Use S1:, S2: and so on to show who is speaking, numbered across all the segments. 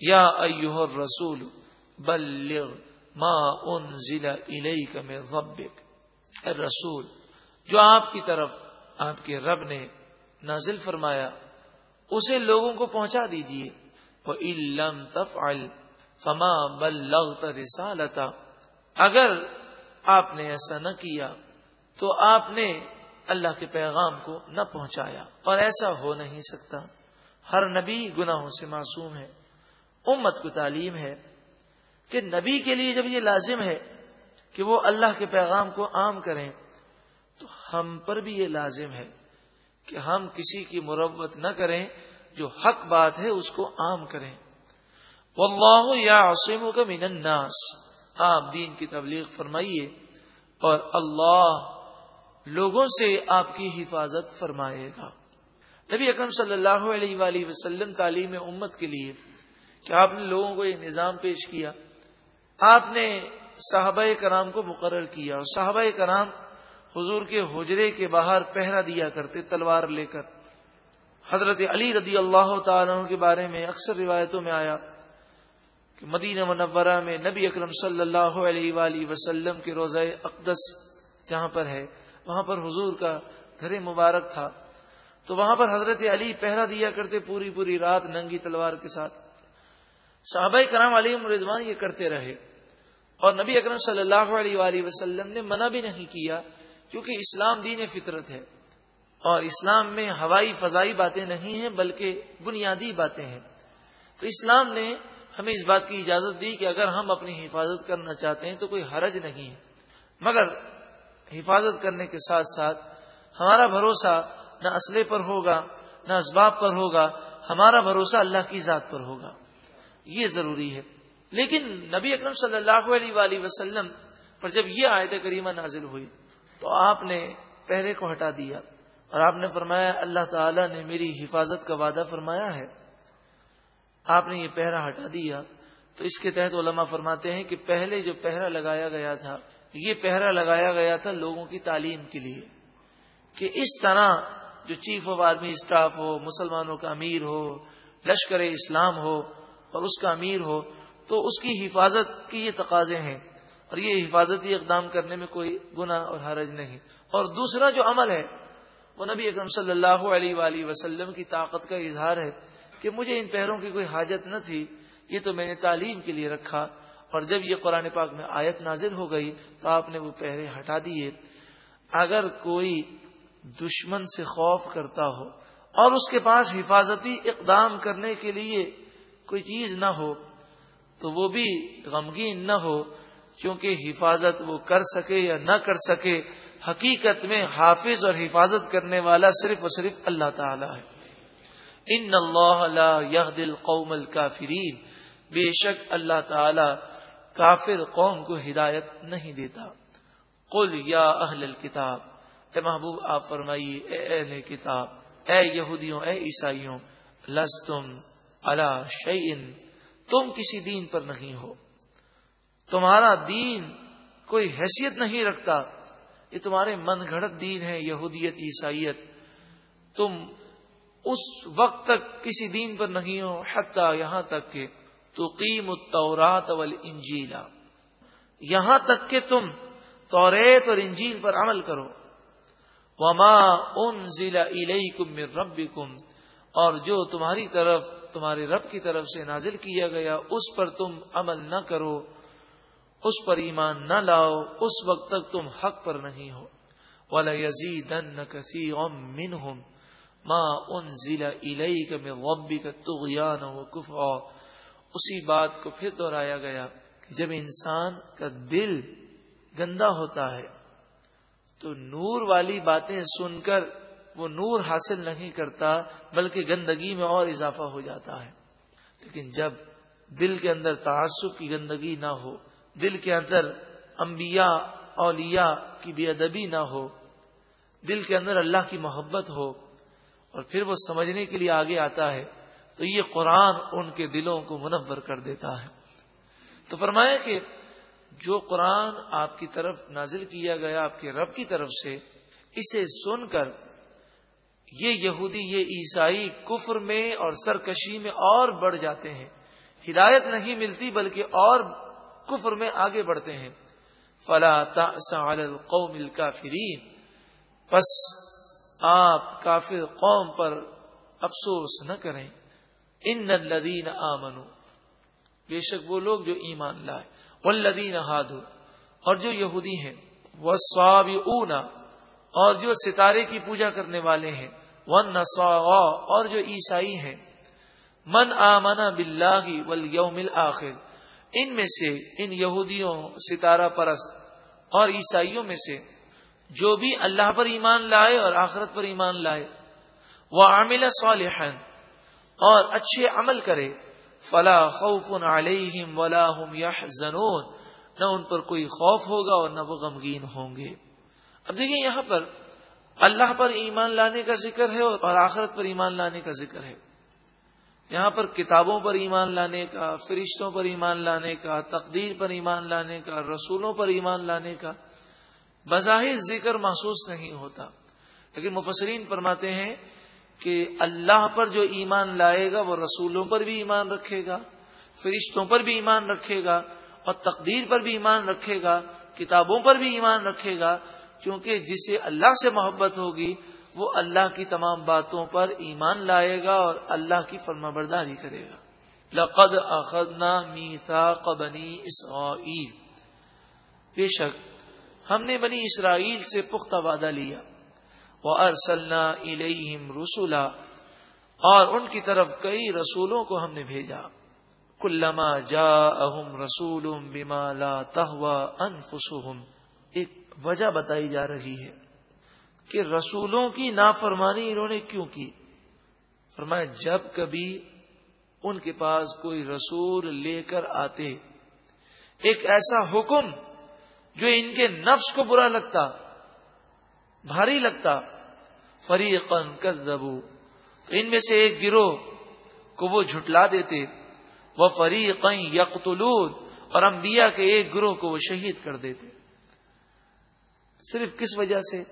S1: یا ایوہ الرسول، بلغ ما انزل الیک من ربک۔ اے رسول، جو آپ کی طرف آپ کے رب نے نازل فرمایا، اسے لوگوں کو پہنچا دیجیے۔ وہ تفعل فما بلغت رسالتا اگر آپ نے ایسا نہ کیا، تو آپ نے اللہ کے پیغام کو نہ پہنچایا۔ اور ایسا ہو نہیں سکتا۔ ہر نبی گناہوں سے معصوم ہے۔ امت کو تعلیم ہے کہ نبی کے لیے جب یہ لازم ہے کہ وہ اللہ کے پیغام کو عام کریں، تو ہم پر بھی یہ لازم ہے کہ ہم کسی کی مروت نہ کریں جو حق بات ہے اس کو عام کریں۔ واللہ یا عصیم کا من الناس۔ آپ دین کی تبلیغ فرمائیے اور اللہ لوگوں سے آپ کی حفاظت فرمائے گا۔ نبی اکرم صلی اللہ علیہ وآلہ وسلم تعلیم امت کے لیے کہ آپ نے لوگوں کو یہ نظام پیش کیا، آپ نے صحابہ کرام کو مقرر کیا اور صحابہ کرام حضور کے حجرے کے باہر پہرا دیا کرتے، تلوار لے کر۔ حضرت علی رضی اللہ تعالیٰ کے بارے میں اکثر روایتوں میں آیا کہ مدینہ منورہ میں نبی اکرم صلی اللہ علیہ وآلہ وسلم کے روزہ اقدس جہاں پر ہے، وہاں پر حضور کا گھر مبارک تھا۔ تو وہاں پر حضرت علی پہرا دیا کرتے پوری پوری رات ننگی تلوار کے ساتھ۔ صحابہ کرام علی مرضوان یہ کرتے رہے اور نبی اکرم صلی اللہ علیہ وآلہ وسلم نے منع بھی نہیں کیا کیونکہ اسلام دین فطرت ہے اور اسلام میں ہوائی فضائی باتیں نہیں ہیں بلکہ بنیادی باتیں ہیں۔ تو اسلام نے ہمیں اس بات کی اجازت دی کہ اگر ہم اپنی حفاظت کرنا چاہتے ہیں تو کوئی حرج نہیں ہے۔ مگر حفاظت کرنے کے ساتھ ساتھ ہمارا بھروسہ نہ اسلحے پر ہوگا، نہ اسباب پر ہوگا، ہمارا بھروسہ اللہ کی ذات پر ہوگا۔ یہ ضروری ہے۔ لیکن نبی اکرم صلی اللہ علیہ وآلہ وسلم پر جب یہ آیت کریمہ نازل ہوئی تو آپ نے پہرے کو ہٹا دیا اور آپ نے فرمایا، اللہ تعالی نے میری حفاظت کا وعدہ فرمایا ہے۔ آپ نے یہ پہرا ہٹا دیا۔ تو اس کے تحت علماء فرماتے ہیں کہ پہلے جو پہرا لگایا گیا تھا، یہ پہرا لگایا گیا تھا لوگوں کی تعلیم کے لیے کہ اس طرح جو چیف آف آرمی اسٹاف ہو، مسلمانوں کا امیر ہو، لشکر اسلام ہو اور اس کا امیر ہو، تو اس کی حفاظت کی یہ تقاضے ہیں۔ اور یہ حفاظتی اقدام کرنے میں کوئی گناہ اور حرج نہیں۔ اور دوسرا جو عمل ہے، وہ نبی اکرم صلی اللہ علیہ وآلہ وسلم کی طاقت کا اظہار ہے کہ مجھے ان پہروں کی کوئی حاجت نہ تھی، یہ تو میں نے تعلیم کے لیے رکھا۔ اور جب یہ قرآن پاک میں آیت نازل ہو گئی، تو آپ نے وہ پہرے ہٹا دیے۔ اگر کوئی دشمن سے خوف کرتا ہو اور اس کے پاس حفاظتی اقدام کرنے کے لیے کوئی چیز نہ ہو تو وہ بھی غمگین نہ ہو کیونکہ حفاظت وہ کر سکے یا نہ کر سکے، حقیقت میں حافظ اور حفاظت کرنے والا صرف اور صرف اللہ تعالی ہے۔ ان اللہ لا دل قوم الکافرین بے شک اللہ تعالی کافر قوم کو ہدایت نہیں دیتا۔ قل یا اہل الكتاب، اے محبوب آپ فرمائیے، اے اہل کتاب، اے یہودیوں، اے عیسائیوں، لستم اللہ شعین تم کسی دین پر نہیں ہو۔ تمہارا دین کوئی حیثیت نہیں رکھتا۔ یہ تمہارے من گھڑت دین ہے، یہودیت، عیسائیت۔ تم اس وقت تک کسی دین پر نہیں ہو، حتیٰ یہاں تک کہ تو قیم التورات انجیلا یہاں تک کہ تم توریت اور انجیل پر عمل کرو۔ وما ان ضلع من ربکم اور جو تمہاری طرف، تمہارے رب کی طرف سے نازل کیا گیا، اس پر تم عمل نہ کرو، اس پر ایمان نہ لاؤ، اس وقت تک تم حق پر نہیں ہو۔ والا یزید ماں ان ضلع علئی کا میں غبی کا تغیان و کف اسی بات کو پھر دہرایا گیا کہ جب انسان کا دل گندا ہوتا ہے، تو نور والی باتیں سن کر وہ نور حاصل نہیں کرتا، بلکہ گندگی میں اور اضافہ ہو جاتا ہے۔ لیکن جب دل کے اندر تعصب کی گندگی نہ ہو، دل کے اندر انبیاء، اولیاء کی بے ادبی نہ ہو، دل کے اندر اللہ کی محبت ہو اور پھر وہ سمجھنے کے لیے آگے آتا ہے، تو یہ قرآن ان کے دلوں کو منور کر دیتا ہے۔ تو فرمایا کہ جو قرآن آپ کی طرف نازل کیا گیا، آپ کے رب کی طرف سے، اسے سن کر یہ یہودی، یہ عیسائی کفر میں اور سرکشی میں اور بڑھ جاتے ہیں۔ ہدایت نہیں ملتی بلکہ اور کفر میں آگے بڑھتے ہیں۔ فلا القوم الكافرین بس آپ کافر قوم پر افسوس نہ کریں۔ ان الذین آمنو بے شک وہ لوگ جو ایمان لائے۔ والذین ہادو اور جو یہودی ہیں۔ وہ سواب اور جو ستارے کی پوجا کرنے والے ہیں ون اور جو عیسائی ہیں، من آمنا بلّہ والیوم آخر ان میں سے، ان یہودیوں، ستارہ پرست اور عیسائیوں میں سے، جو بھی اللہ پر ایمان لائے اور آخرت پر ایمان لائے وہ عامل صالحن اور اچھے عمل کرے، فلا خوف علیہم ولا هم يحزنون، نہ ان پر کوئی خوف ہوگا اور نہ وہ غمگین ہوں گے۔ اب دیکھیں یہاں پر اللہ پر ایمان لانے کا ذکر ہے اور آخرت پر ایمان لانے کا ذکر ہے۔ یہاں پر کتابوں پر ایمان لانے کا، فرشتوں پر ایمان لانے کا، تقدیر پر ایمان لانے کا، رسولوں پر ایمان لانے کا بظاہر ذکر محسوس نہیں ہوتا۔ لیکن مفسرین فرماتے ہیں کہ اللہ پر جو ایمان لائے گا وہ رسولوں پر بھی ایمان رکھے گا، فرشتوں پر بھی ایمان رکھے گا اور تقدیر پر بھی ایمان رکھے گا، کتابوں پر بھی ایمان رکھے گا۔ کیونکہ جسے اللہ سے محبت ہوگی، وہ اللہ کی تمام باتوں پر ایمان لائے گا اور اللہ کی فرما برداری کرے گا۔ لقد اخذنا میثاق بنی اسرائیل۔ بے شک، ہم نے بنی اسرائیل سے پختہ وعدہ لیا۔ وہ ارسلنا الیہم رسولا اور ان کی طرف کئی رسولوں کو ہم نے بھیجا۔ کلما جا اہم رسول بما لا تہوا انفسهم ایک وجہ بتائی جا رہی ہے کہ رسولوں کی نافرمانی انہوں نے کیوں کی؟ فرمایا، جب کبھی ان کے پاس کوئی رسول لے کر آتے، ایک ایسا حکم جو ان کے نفس کو برا لگتا، بھاری لگتا فریقن کر تو ان میں سے ایک گروہ کو وہ جھٹلا دیتے، وہ فریقن یقتلود اور انبیاء کے ایک گروہ کو وہ شہید کر دیتے۔ صرف کس وجہ سے؟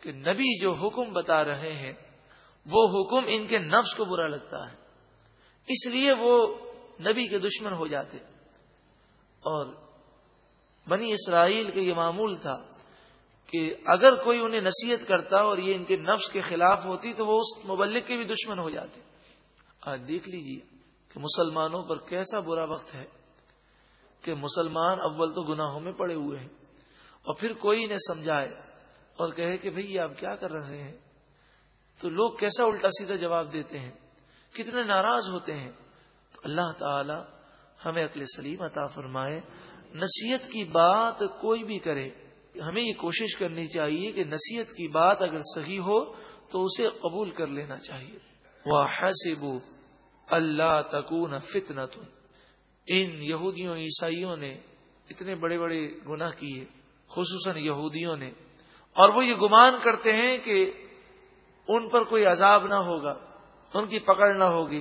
S1: کہ نبی جو حکم بتا رہے ہیں، وہ حکم ان کے نفس کو برا لگتا ہے۔ اس لیے وہ نبی کے دشمن ہو جاتے۔ اور بنی اسرائیل کا یہ معمول تھا کہ اگر کوئی انہیں نصیحت کرتا اور یہ ان کے نفس کے خلاف ہوتی تو وہ اس مبلک کے بھی دشمن ہو جاتے۔ آج دیکھ لیجیے کہ مسلمانوں پر کیسا برا وقت ہے کہ مسلمان اول تو گناہوں میں پڑے ہوئے ہیں۔ اور پھر کوئی انہیں سمجھائے اور کہے کہ بھئی آپ کیا کر رہے ہیں؟ تو لوگ کیسا الٹا سیدھا جواب دیتے ہیں؟ کتنے ناراض ہوتے ہیں؟ تو اللہ تعالی ہمیں اکل سلیم عطا فرمائے، نصیحت کی بات کوئی بھی کرے، ہمیں یہ کوشش کرنی چاہیے کہ نصیحت کی بات اگر صحیح ہو تو اسے قبول کر لینا چاہیے۔ وہ حسب اللہ تکون فتن ان یہودیوں، عیسائیوں نے اتنے بڑے بڑے گناہ کیے۔ خصوصاً یہودیوں نے۔ اور وہ یہ گمان کرتے ہیں کہ ان پر کوئی عذاب نہ ہوگا، ان کی پکڑ نہ ہوگی۔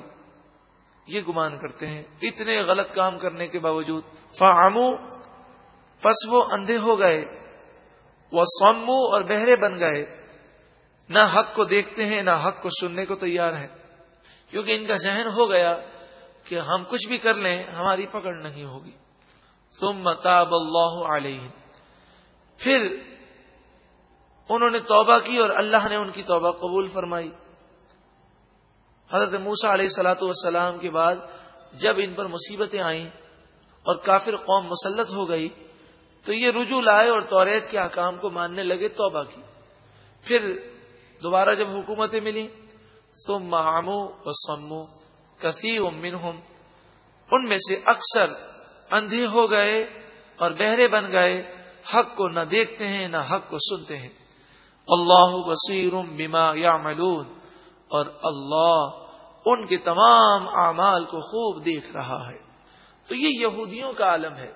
S1: یہ گمان کرتے ہیں۔ اتنے غلط کام کرنے کے باوجود۔ فہمو پس وہ اندھے ہو گئے۔ وہ سومو اور بہرے بن گئے۔ نہ حق کو دیکھتے ہیں، نہ حق کو سننے کو تیار ہے کیونکہ ان کا ذہن ہو گیا کہ ہم کچھ بھی کر لیں، ہماری پکڑ نہیں ہوگی۔ تم متاب اللہ علیہ پھر انہوں نے توبہ کی اور اللہ نے ان کی توبہ قبول فرمائی۔ حضرت موسا علیہ سلاۃ والسلام کے بعد جب ان پر مصیبتیں آئیں اور کافر قوم مسلط ہو گئی، تو یہ رجوع لائے اور توریت کے حکام کو ماننے لگے، توبہ کی۔ پھر دوبارہ جب حکومتیں ملی سم معمو و سمو کثیر منہم، ان میں سے اکثر اندھے ہو گئے اور بہرے بن گئے۔ حق کو نہ دیکھتے ہیں، نہ حق کو سنتے ہیں۔ اللہ بصیر بما یعملون۔ اور اللہ ان کے تمام اعمال کو خوب دیکھ رہا ہے۔ تو یہ یہودیوں کا عالم ہے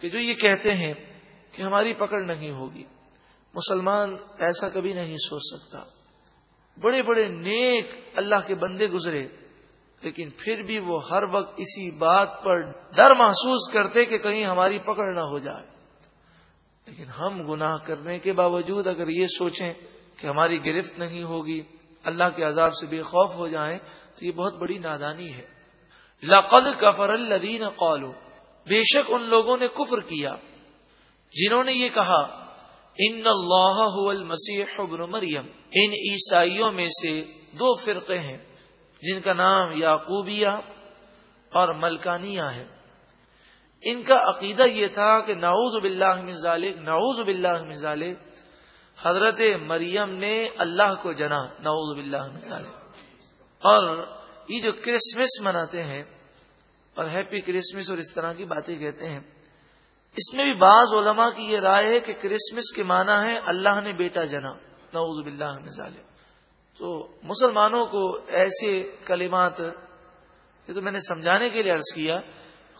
S1: کہ جو یہ کہتے ہیں کہ ہماری پکڑ نہیں ہوگی۔ مسلمان ایسا کبھی نہیں سوچ سکتا۔ بڑے بڑے نیک اللہ کے بندے گزرے، لیکن پھر بھی وہ ہر وقت اسی بات پر ڈر محسوس کرتے کہ کہیں ہماری پکڑ نہ ہو جائے۔ لیکن ہم گناہ کرنے کے باوجود اگر یہ سوچیں کہ ہماری گرفت نہیں ہوگی، اللہ کے عذاب سے بے خوف ہو جائیں، تو یہ بہت بڑی نادانی ہے۔ لقد کفر الدین قالو بے شک ان لوگوں نے کفر کیا، جنہوں نے یہ کہا، ان اللہ المسیح ابن مریم۔ ان عیسائیوں میں سے دو فرقے ہیں، جن کا نام یعقوبیہ اور ملکانیہ ہے۔ ان کا عقیدہ یہ تھا کہ نعوذ باللہ من ذالک، نعوذ باللہ من ذالک، حضرت مریم نے اللہ کو جنا، نعوذ باللہ من ذالک۔ اور یہ جو کرسمس مناتے ہیں، اور ہیپی کرسمس اور اس طرح کی باتیں کہتے ہیں، اس میں بھی بعض علماء کی یہ رائے ہے کہ کرسمس کے معنی ہے اللہ نے بیٹا جنا، نعوذ باللہ من ظالم تو مسلمانوں کو ایسے کلمات، یہ تو میں نے سمجھانے کے لیے عرض کیا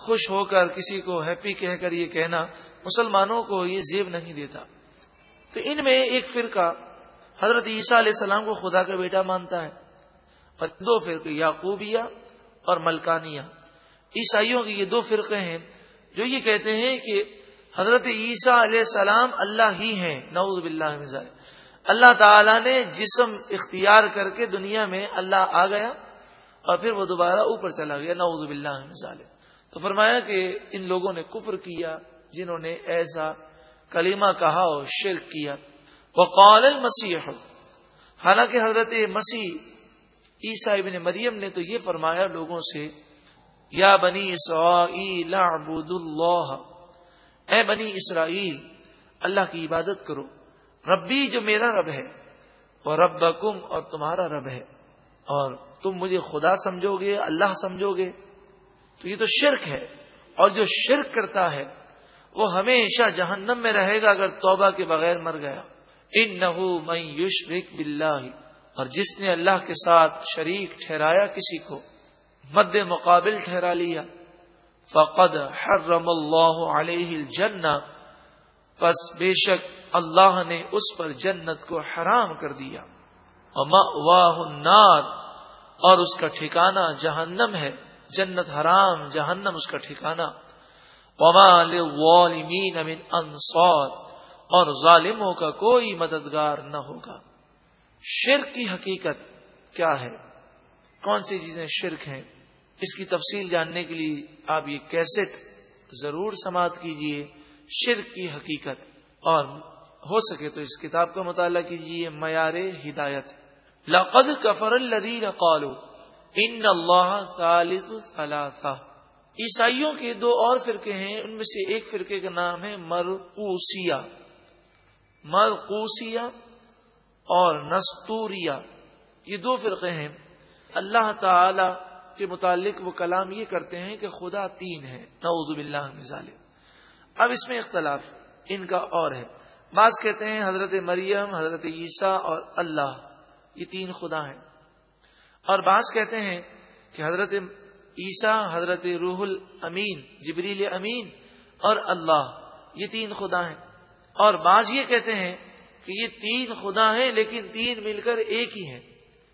S1: خوش ہو کر کسی کو ہیپی کہہ کر یہ کہنا، مسلمانوں کو یہ زیب نہیں دیتا۔ تو ان میں ایک فرقہ حضرت عیسیٰ علیہ السلام کو خدا کا بیٹا مانتا ہے، اور دو فرقے، یعقوبیہ اور ملکانیہ۔ عیسائیوں کے یہ دو فرقے ہیں جو یہ کہتے ہیں کہ حضرت عیسیٰ علیہ السلام اللہ ہی ہیں۔ نعوذ باللہ مزاج اللہ تعالی نے جسم اختیار کر کے دنیا میں اللہ آ گیا اور پھر وہ دوبارہ اوپر چلا گیا۔ نعوذ باللہ مزال تو فرمایا کہ ان لوگوں نے کفر کیا جنہوں نے ایسا کلیمہ کہا اور شرک کیا۔ وہ المسیح۔ حالانکہ حضرت مسیح عیسیٰ ابن مریم نے تو یہ فرمایا لوگوں سے، یا بنی اسرائیل اعبد اللہ۔ اے بنی اسرائیل، اللہ کی عبادت کرو۔ ربی جو میرا رب ہے، اور رب اور تمہارا رب ہے۔ اور تم مجھے خدا سمجھو گے، اللہ سمجھو گے۔ تو یہ تو شرک ہے۔ اور جو شرک کرتا ہے، وہ ہمیشہ جہنم میں رہے گا اگر توبہ کے بغیر مر گیا۔ ان نہ یشرک بلّہ اور جس نے اللہ کے ساتھ شریک ٹھہرایا کسی کو، مد مقابل ٹھہرا لیا۔ فقد حرم اللہ علیہ الجنہ۔ پس بے شک اللہ نے اس پر جنت کو حرام کر دیا۔ واہ النار۔ اور اس کا ٹھکانہ جہنم ہے۔ جنت حرام، جہنم اس کا ٹھکانہ۔ من انصار اور ظالموں کا کوئی مددگار نہ ہوگا۔ شرک کی حقیقت کیا ہے؟ کون سی چیزیں شرک ہیں؟ اس کی تفصیل جاننے کے لیے آپ یہ کیسٹ ضرور سماعت کیجیے۔ شرک کی حقیقت، اور ہو سکے تو اس کتاب کا مطالعہ کیجیے۔ معیار ہدایت۔ لقد کفر الذین قالوا ان اللہ ثالث ثلاثہ۔ عیسائیوں کے دو اور فرقے ہیں، ان میں سے ایک فرقے کا نام ہے مرقوسیہ۔ مرقوسیہ اور نستوریہ یہ دو فرقے ہیں۔ اللہ تعالی کے متعلق وہ کلام یہ کرتے ہیں کہ خدا تین ہے نعوذ باللہ من ظالم اب اس میں اختلاف ان کا اور ہے۔ بعض کہتے ہیں حضرت مریم، حضرت عیسیٰ اور اللہ، یہ تین خدا ہیں۔ اور بعض کہتے ہیں کہ حضرت عیسیٰ، حضرت روح الامین، جبریل امین اور اللہ، یہ تین خدا ہیں۔ اور بعض یہ کہتے ہیں کہ یہ تین خدا ہیں، لیکن تین مل کر ایک ہی ہیں۔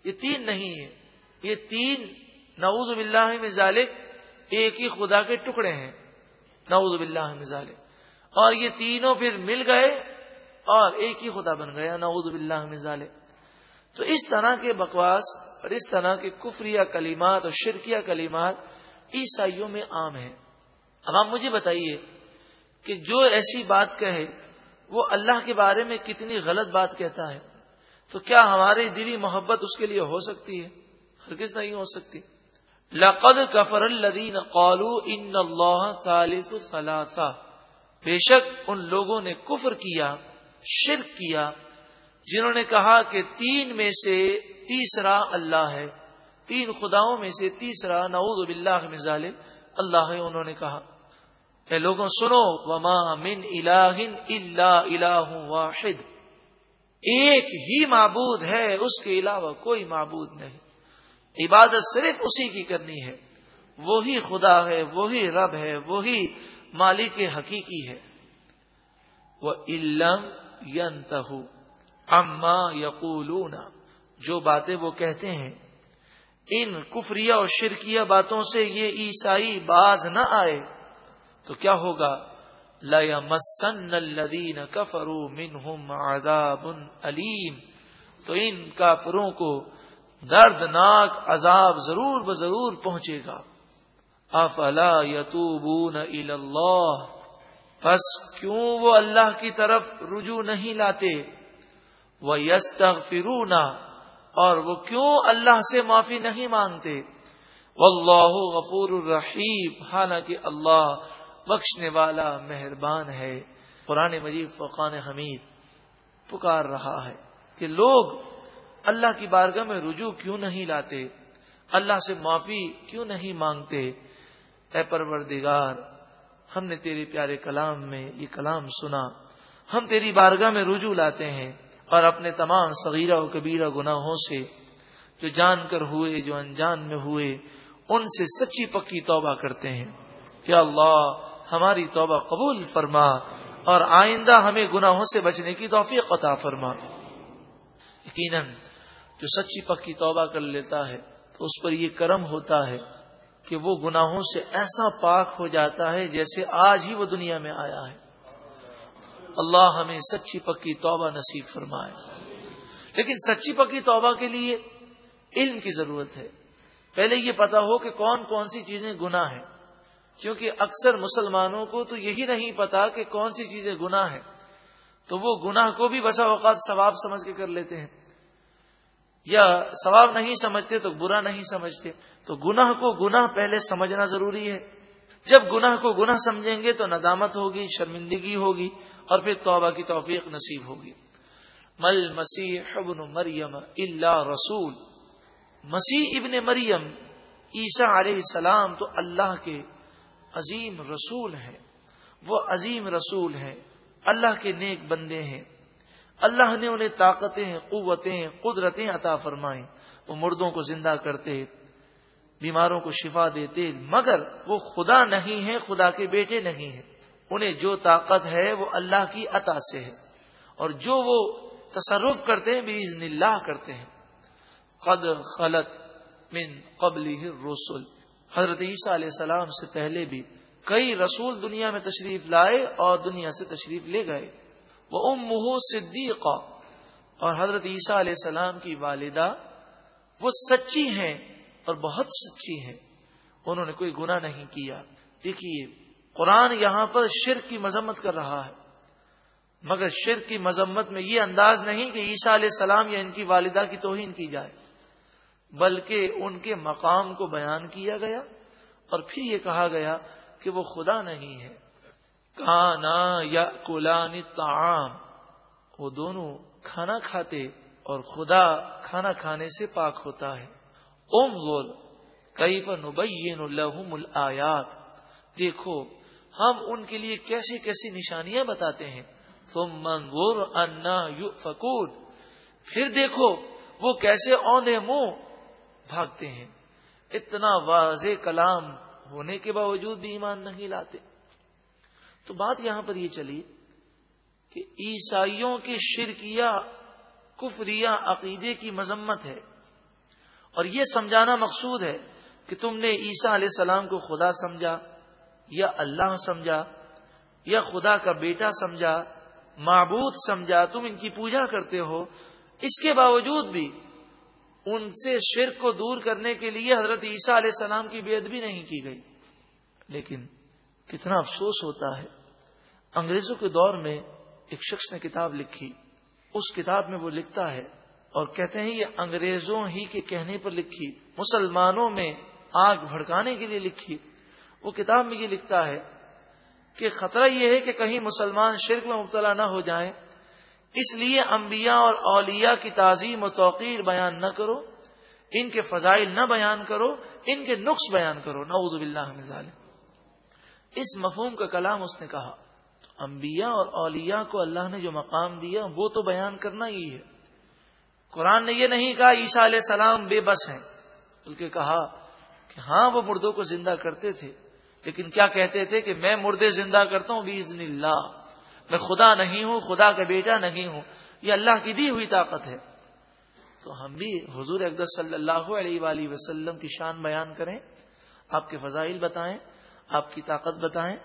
S1: یہ تین نہیں ہے یہ تین نعوذ باللہ میں ظالق ایک ہی خدا کے ٹکڑے ہیں۔ نعوذ باللہ میں ظالق اور یہ تینوں پھر مل گئے اور ایک ہی خدا بن گیا۔ نعوذ باللہ میں ظالق تو اس طرح کے بکواس اور اس طرح کے کفریہ کلیمات اور شرکیہ کلیمات عیسائیوں میں عام ہیں۔ اب آپ مجھے بتائیے کہ جو ایسی بات کہے، وہ اللہ کے بارے میں کتنی غلط بات کہتا ہے؟ تو کیا ہماری دلی محبت اس کے لیے ہو سکتی ہے؟ ہرگز نہیں ہو سکتی۔ لقد کفر الدین قالو ان اللہ ثالث ثلاثہ بے شک ان لوگوں نے کفر کیا، شرک کیا جنہوں نے کہا کہ تین میں سے تیسرا اللہ ہے، تین خداؤں میں سے تیسرا، نعوذ باللہ من ظالم اللہ ہے، انہوں نے کہا۔ اے لوگوں، سنو، وما من الہ الا الہ واحد۔ ایک ہی معبود ہے، اس کے علاوہ کوئی معبود نہیں۔ عبادت صرف اسی کی کرنی ہے۔ وہی خدا ہے، وہی رب ہے، وہی مالک حقیقی ہے۔ وہ علم ینت اما یقولون۔ جو باتیں وہ کہتے ہیں۔ ان کفریہ اور شرکیہ باتوں سے یہ عیسائی باز نہ آئے۔ تو کیا ہوگا؟ لیا مسن کفرو منہم علیم۔ تو ان کافروں کو دردناک عذاب ضرور ب ضرور پہنچے گا۔ افلا یتوبون اللہ۔ بس کیوں وہ اللہ کی طرف رجوع نہیں لاتے؟ وہ یس اور وہ کیوں اللہ سے معافی نہیں مانگتے؟ واللہ غفور الرحیم حالانکہ اللہ بخشنے والا مہربان ہے۔ قرآن مجید فقان حمید، پکار رہا ہے کہ لوگ اللہ کی بارگاہ میں رجوع کیوں نہیں لاتے؟ اللہ سے معافی کیوں نہیں مانگتے؟ اے پروردگار، ہم نے تیرے پیارے کلام میں یہ کلام سنا، ہم تیری بارگاہ میں رجوع لاتے ہیں۔ اور اپنے تمام صغیرہ و کبیرہ گناہوں سے جو جان کر ہوئے، جو انجان میں ہوئے، ان سے سچی پکی توبہ کرتے ہیں۔ یا اللہ ہماری توبہ قبول فرما اور آئندہ ہمیں گناہوں سے بچنے کی توفیق عطا فرما۔ یقیناً جو سچی پکی توبہ کر لیتا ہے تو اس پر یہ کرم ہوتا ہے کہ وہ گناہوں سے ایسا پاک ہو جاتا ہے جیسے آج ہی وہ دنیا میں آیا ہے۔ اللہ ہمیں سچی پکی توبہ نصیب فرمائے۔ لیکن سچی پکی توبہ کے لیے علم کی ضرورت ہے۔ پہلے یہ پتا ہو کہ کون کون سی چیزیں گناہ ہیں۔ کیونکہ اکثر مسلمانوں کو تو یہی نہیں پتا کہ کون سی چیزیں گناہ ہیں۔ تو وہ گناہ کو بھی بسا اوقات ثواب سمجھ کے کر لیتے ہیں۔ یا ثواب نہیں سمجھتے تو برا نہیں سمجھتے۔ تو گناہ کو گناہ پہلے سمجھنا ضروری ہے۔ جب گناہ کو گناہ سمجھیں گے تو ندامت ہوگی، شرمندگی ہوگی اور پھر توبہ کی توفیق نصیب ہوگی۔ مل مسیح ابن مریم اللہ رسول۔ مسیح ابن مریم، عیسیٰ علیہ السلام تو اللہ کے عظیم رسول ہیں۔ وہ عظیم رسول ہیں۔ اللہ کے نیک بندے ہیں۔ اللہ نے انہیں طاقتیں، قوتیں، قدرتیں عطا فرمائیں۔ وہ مردوں کو زندہ کرتے بیماروں کو شفا دیتے مگر وہ خدا نہیں ہے، خدا کے بیٹے نہیں ہیں۔ انہیں جو طاقت ہے وہ اللہ کی عطا سے ہے۔ اور جو وہ تصرف کرتے ہیں بھی اللہ کرتے ہیں۔ قد خلط من قبل رسول حضرت عیسیٰ علیہ السلام سے پہلے بھی کئی رسول دنیا میں تشریف لائے اور دنیا سے تشریف لے گئے۔ وہ ام محو صدیقہ۔ اور حضرت عیسیٰ علیہ السلام کی والدہ وہ سچی ہیں۔ اور بہت سچی ہیں۔ انہوں نے کوئی گناہ نہیں کیا۔ دیکھیے، قرآن یہاں پر شرک کی مذمت کر رہا ہے۔ مگر شرک کی مذمت میں یہ انداز نہیں کہ عیسیٰ علیہ السلام یا ان کی والدہ کی توہین کی جائے، بلکہ ان کے مقام کو بیان کیا گیا اور پھر یہ کہا گیا کہ وہ خدا نہیں ہے۔ کانا یا کلانی تعام وہ دونوں کھانا کھاتے اور خدا کھانا کھانے سے پاک ہوتا ہے۔ اوم غور کئی نبین الحم الیات دیکھو، ہم ان کے لیے کیسی کیسی نشانیاں بتاتے ہیں۔ تم منظور انا یو پھر دیکھو، وہ کیسے اوندے منہ بھاگتے ہیں۔ اتنا واضح کلام ہونے کے باوجود بھی ایمان نہیں لاتے۔ تو بات یہاں پر یہ چلی کہ عیسائیوں کے شرکیہ کفریہ عقیدے کی مذمت ہے۔ اور یہ سمجھانا مقصود ہے کہ تم نے عیسیٰ علیہ السلام کو خدا سمجھا، یا اللہ سمجھا، یا خدا کا بیٹا سمجھا، معبود سمجھا، تم ان کی پوجا کرتے ہو۔ اس کے باوجود بھی ان سے شرک کو دور کرنے کے لیے حضرت عیسیٰ علیہ السلام کی بے ادبی نہیں کی گئی۔ لیکن کتنا افسوس ہوتا ہے۔ انگریزوں کے دور میں ایک شخص نے کتاب لکھی، اس کتاب میں وہ لکھتا ہے اور کہتے ہیں یہ انگریزوں ہی کے کہنے پر لکھی، مسلمانوں میں آگ بھڑکانے کے لیے لکھی۔ وہ کتاب میں یہ لکھتا ہے کہ خطرہ یہ ہے کہ کہیں مسلمان شرک میں مبتلا نہ ہو جائیں۔ اس لیے انبیاء اور اولیاء کی تعظیم و توقیر بیان نہ کرو، ان کے فضائل نہ بیان کرو، ان کے نقص بیان کرو۔ نعوذ باللہ من ظالم اس مفہوم کا کلام اس نے کہا۔ انبیاء اور اولیاء کو اللہ نے جو مقام دیا، وہ تو بیان کرنا ہی ہے۔ قرآن نے یہ نہیں کہا عیسیٰ علیہ السلام بے بس ہیں، بلکہ کہا کہ ہاں وہ مردوں کو زندہ کرتے تھے، لیکن کیا کہتے تھے کہ میں مردے زندہ کرتا ہوں بیزن اللہ، میں خدا نہیں ہوں، خدا کا بیٹا نہیں ہوں، یہ اللہ کی دی ہوئی طاقت ہے۔ تو ہم بھی حضور اقدس صلی اللہ علیہ وآلہ وسلم کی شان بیان کریں، آپ کے فضائل بتائیں، آپ کی طاقت بتائیں،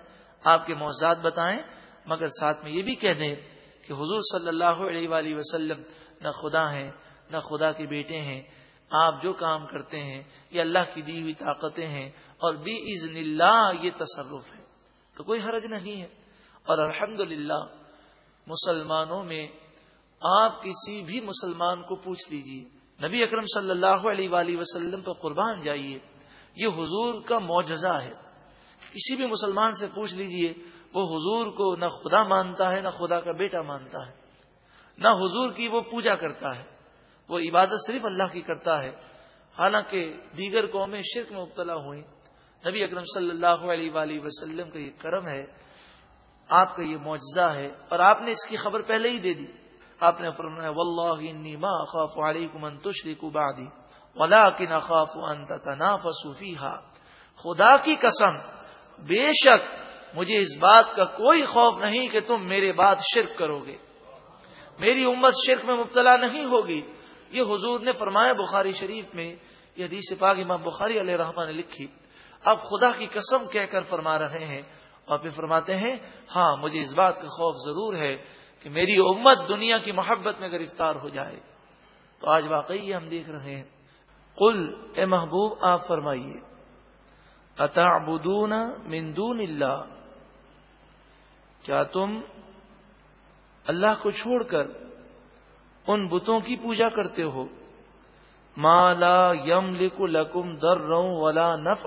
S1: آپ کے موضوعات بتائیں۔ مگر ساتھ میں یہ بھی کہہ دیں کہ حضور صلی اللہ علیہ وآلہ وسلم نہ خدا ہیں، نہ خدا کے بیٹے ہیں۔ آپ جو کام کرتے ہیں، یہ اللہ کی دی ہوئی طاقتیں ہیں اور بھی عزن اللہ یہ تصرف ہے۔ تو کوئی حرج نہیں ہے۔ اور الحمد مسلمانوں میں آپ کسی بھی مسلمان کو پوچھ لیجیے نبی اکرم صلی اللہ علیہ وآلہ وسلم پر قربان جائیے۔ یہ حضور کا معجزہ ہے۔ کسی بھی مسلمان سے پوچھ لیجیے، وہ حضور کو نہ خدا مانتا ہے، نہ خدا کا بیٹا مانتا ہے۔ نہ حضور کی وہ پوجا کرتا ہے، وہ عبادت صرف اللہ کی کرتا ہے۔ حالانکہ دیگر قومیں شرک میں مبتلا ہوئیں۔ نبی اکرم صلی اللہ علیہ وآلہ وسلم کا یہ کرم ہے، آپ کا یہ معجزہ ہے اور آپ نے اس کی خبر پہلے ہی دے دی۔ آپ نے فرمایا، واللہ انی ما اخاف علیکم ان تشرکوا بعدی ولكن اخاف ان تتنافسوا فيها خدا کی قسم، بے شک مجھے اس بات کا کوئی خوف نہیں کہ تم میرے بعد شرک کرو گے۔ میری امت شرک میں مبتلا نہیں ہوگی۔ یہ حضور نے فرمایا بخاری شریف میں، یہ حدیث پاک امام بخاری علیہ رحمان نے لکھی۔ اب خدا کی قسم کہہ کر فرما رہے ہیں۔ اور پھر فرماتے ہیں ہاں مجھے اس بات کا خوف ضرور ہے کہ میری امت دنیا کی محبت میں گرفتار ہو جائے۔ تو آج واقعی ہم دیکھ رہے ہیں۔ کل اے محبوب، آپ فرمائیے۔ اتعبدون من دون اللہ؟ کیا تم اللہ کو چھوڑ کر ان بتوں کی پوجا کرتے ہو۔ مالا یم لکو لکم در رو ولا نف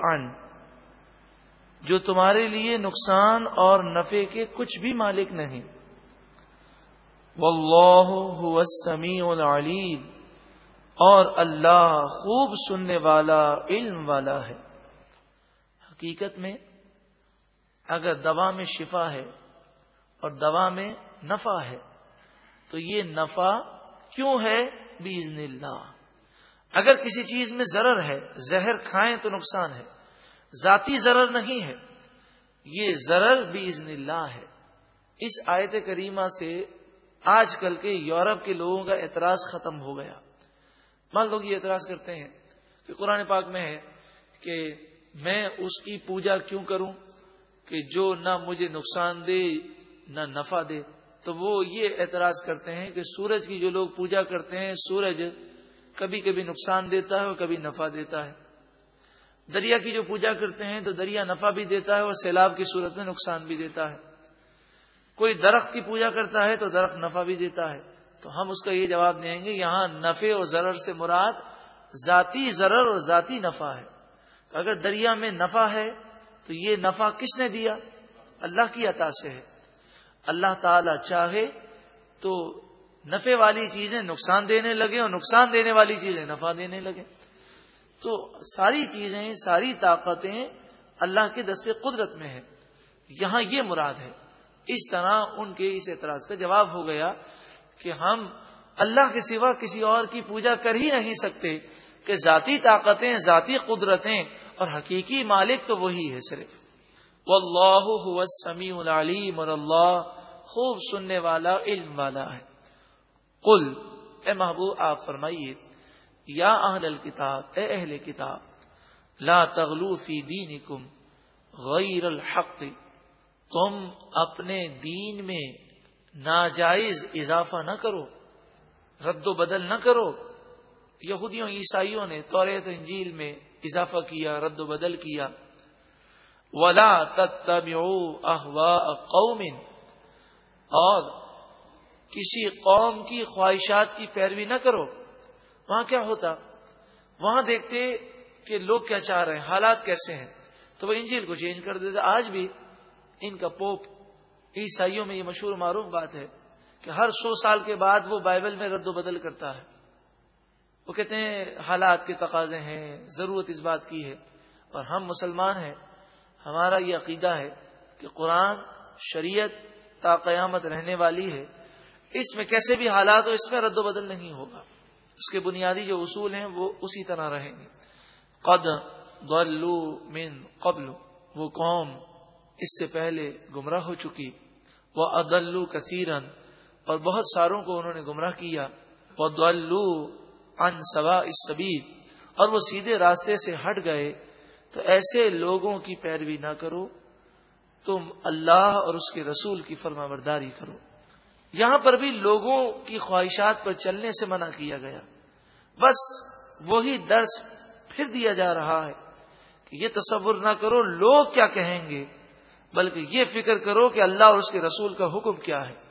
S1: جو تمہارے لیے نقصان اور نفے کے کچھ بھی مالک نہیں۔ واللہ هو السمیع العلیم اور اللہ خوب سننے والا، علم والا ہے۔ حقیقت میں اگر دوا میں شفا ہے اور دوا میں نفع ہے۔ تو یہ نفع کیوں ہے؟ بیزن اللہ اگر کسی چیز میں ضرر ہے، زہر کھائیں تو نقصان ہے۔ ذاتی ضرر نہیں ہے۔ یہ ضرر بیزن اللہ ہے۔ اس آیت کریمہ سے آج کل کے یورپ کے لوگوں کا اعتراض ختم ہو گیا۔ مان لوگ یہ اعتراض کرتے ہیں کہ قرآن پاک میں ہے کہ میں اس کی پوجا کیوں کروں کہ جو نہ مجھے نقصان دے، نہ نفع دے۔ تو وہ یہ اعتراض کرتے ہیں کہ سورج کی جو لوگ پوجا کرتے ہیں، سورج کبھی کبھی نقصان دیتا ہے اور کبھی نفع دیتا ہے۔ دریا کی جو پوجا کرتے ہیں تو دریا نفع بھی دیتا ہے اور سیلاب کی صورت میں نقصان بھی دیتا ہے۔ کوئی درخت کی پوجا کرتا ہے تو درخت نفع بھی دیتا ہے۔ تو ہم اس کا یہ جواب دیں گے، یہاں نفع اور ضرر سے مراد ذاتی ضرر اور ذاتی نفع ہے۔ تو اگر دریا میں نفع ہے تو یہ نفع کس نے دیا؟ اللہ کی عطا سے ہے۔ اللہ تعالی چاہے تو نفع والی چیزیں نقصان دینے لگے اور نقصان دینے والی چیزیں نفع دینے لگے۔ تو ساری چیزیں، ساری طاقتیں اللہ کے دستے قدرت میں ہیں۔ یہاں یہ مراد ہے۔ اس طرح ان کے اس اعتراض کا جواب ہو گیا کہ ہم اللہ کے سوا کسی اور کی پوجا کر ہی نہیں سکتے کہ ذاتی طاقتیں، ذاتی قدرتیں اور حقیقی مالک تو وہی ہے صرف۔ واللہ هو السمیع العلیم اور اللہ خوب سننے والا علم والا ہے۔ قل، اے محبوب، آپ فرمائیے، یا اہل الكتاب اے اہل کتاب، لا تغلو فی دینکم غیر الحق، تم اپنے دین میں ناجائز اضافہ نہ کرو، رد و بدل نہ کرو۔ یہودیوں، عیسائیوں نے توریت، انجیل میں اضافہ کیا، رد و بدل کیا۔ ولا احوا قوم اور کسی قوم کی خواہشات کی پیروی نہ کرو۔ وہاں کیا ہوتا؟ وہاں دیکھتے کہ لوگ کیا چاہ رہے ہیں، حالات کیسے ہیں۔ تو وہ انجیل کو چینج کر دیتے۔ آج بھی ان کا پوپ عیسائیوں میں یہ مشہور معروف بات ہے کہ ہر سو سال کے بعد وہ بائبل میں رد و بدل کرتا ہے۔ وہ کہتے ہیں، حالات کے تقاضے ہیں، ضرورت اس بات کی ہے۔ اور ہم مسلمان ہیں، ہمارا یہ عقیدہ ہے کہ قرآن، شریعت تا قیامت رہنے والی ہے، اس میں کیسے بھی حالات ہو، اس میں رد و بدل نہیں ہوگا۔ اس کے بنیادی جو اصول ہیں، وہ اسی طرح رہیں گے۔ قد ضلو من قبل، وہ قوم اس سے پہلے گمراہ ہو چکی۔ وہ ادلو کثیرن اور بہت ساروں کو انہوں نے گمراہ کیا۔ وہ دلو ان سوا اس اور وہ سیدھے راستے سے ہٹ گئے۔ تو ایسے لوگوں کی پیروی نہ کرو۔ تم اللہ اور اس کے رسول کی فرما برداری کرو۔ یہاں پر بھی لوگوں کی خواہشات پر چلنے سے منع کیا گیا۔ بس وہی درس پھر دیا جا رہا ہے کہ یہ تصور نہ کرو لوگ کیا کہیں گے، بلکہ یہ فکر کرو کہ اللہ اور اس کے رسول کا حکم کیا ہے۔